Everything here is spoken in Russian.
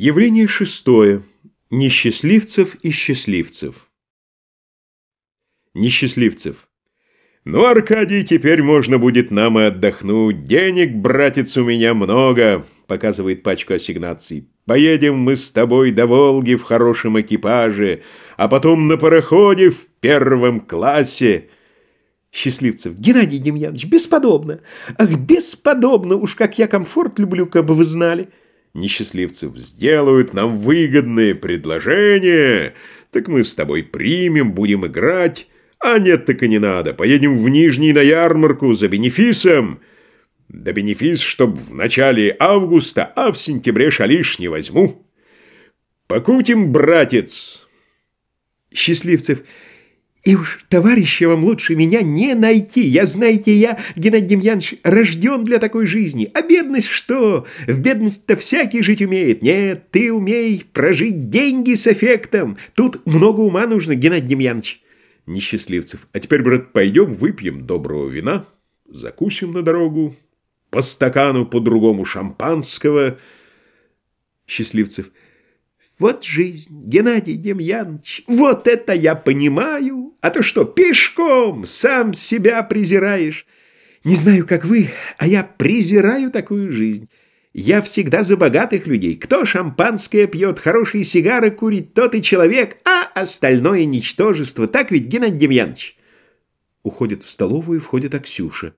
Явление шестое. Несчастливцев и счастливцев. Несчастливцев. Ну, Аркадий, теперь можно будет нам и отдохнуть. Денег, братец, у меня много, показывает пачку ассигнаций. Поедем мы с тобой до Волги в хорошем экипаже, а потом на пароходе в первом классе. Счастливцев. Геннадий Демьянович, бесподобно. Ах, бесподобно, уж как я комфорт люблю, как бы вы знали несчастливцев сделают нам выгодные предложения, так мы с тобой примем, будем играть, а нет, так и не надо, поедем в Нижний на ярмарку за бенефисом. Да бенефис, чтоб в начале августа, а в сентябре шалиш не возьму. Покутим, братец. Счастливцев. И уж товарища вам лучше меня не найти. Я, знаете, я, Геннадий Демьянович, рожден для такой жизни. А бедность что? В бедность-то всякий жить умеет. Нет, ты умей прожить деньги с эффектом. Тут много ума нужно, Геннадий Демьянович. Несчастливцев. А теперь, брат, пойдем выпьем доброго вина, закусим на дорогу, по стакану по-другому шампанского. Счастливцев. Вот жизнь, Геннадий Демьянович, вот это я понимаю. А то что, пешком сам себя презираешь? Не знаю, как вы, а я презираю такую жизнь. Я всегда за богатых людей. Кто шампанское пьет, хорошие сигары курит, тот и человек, а остальное ничтожество. Так ведь, Геннадий Демьянович? Уходит в столовую, входит Аксюша.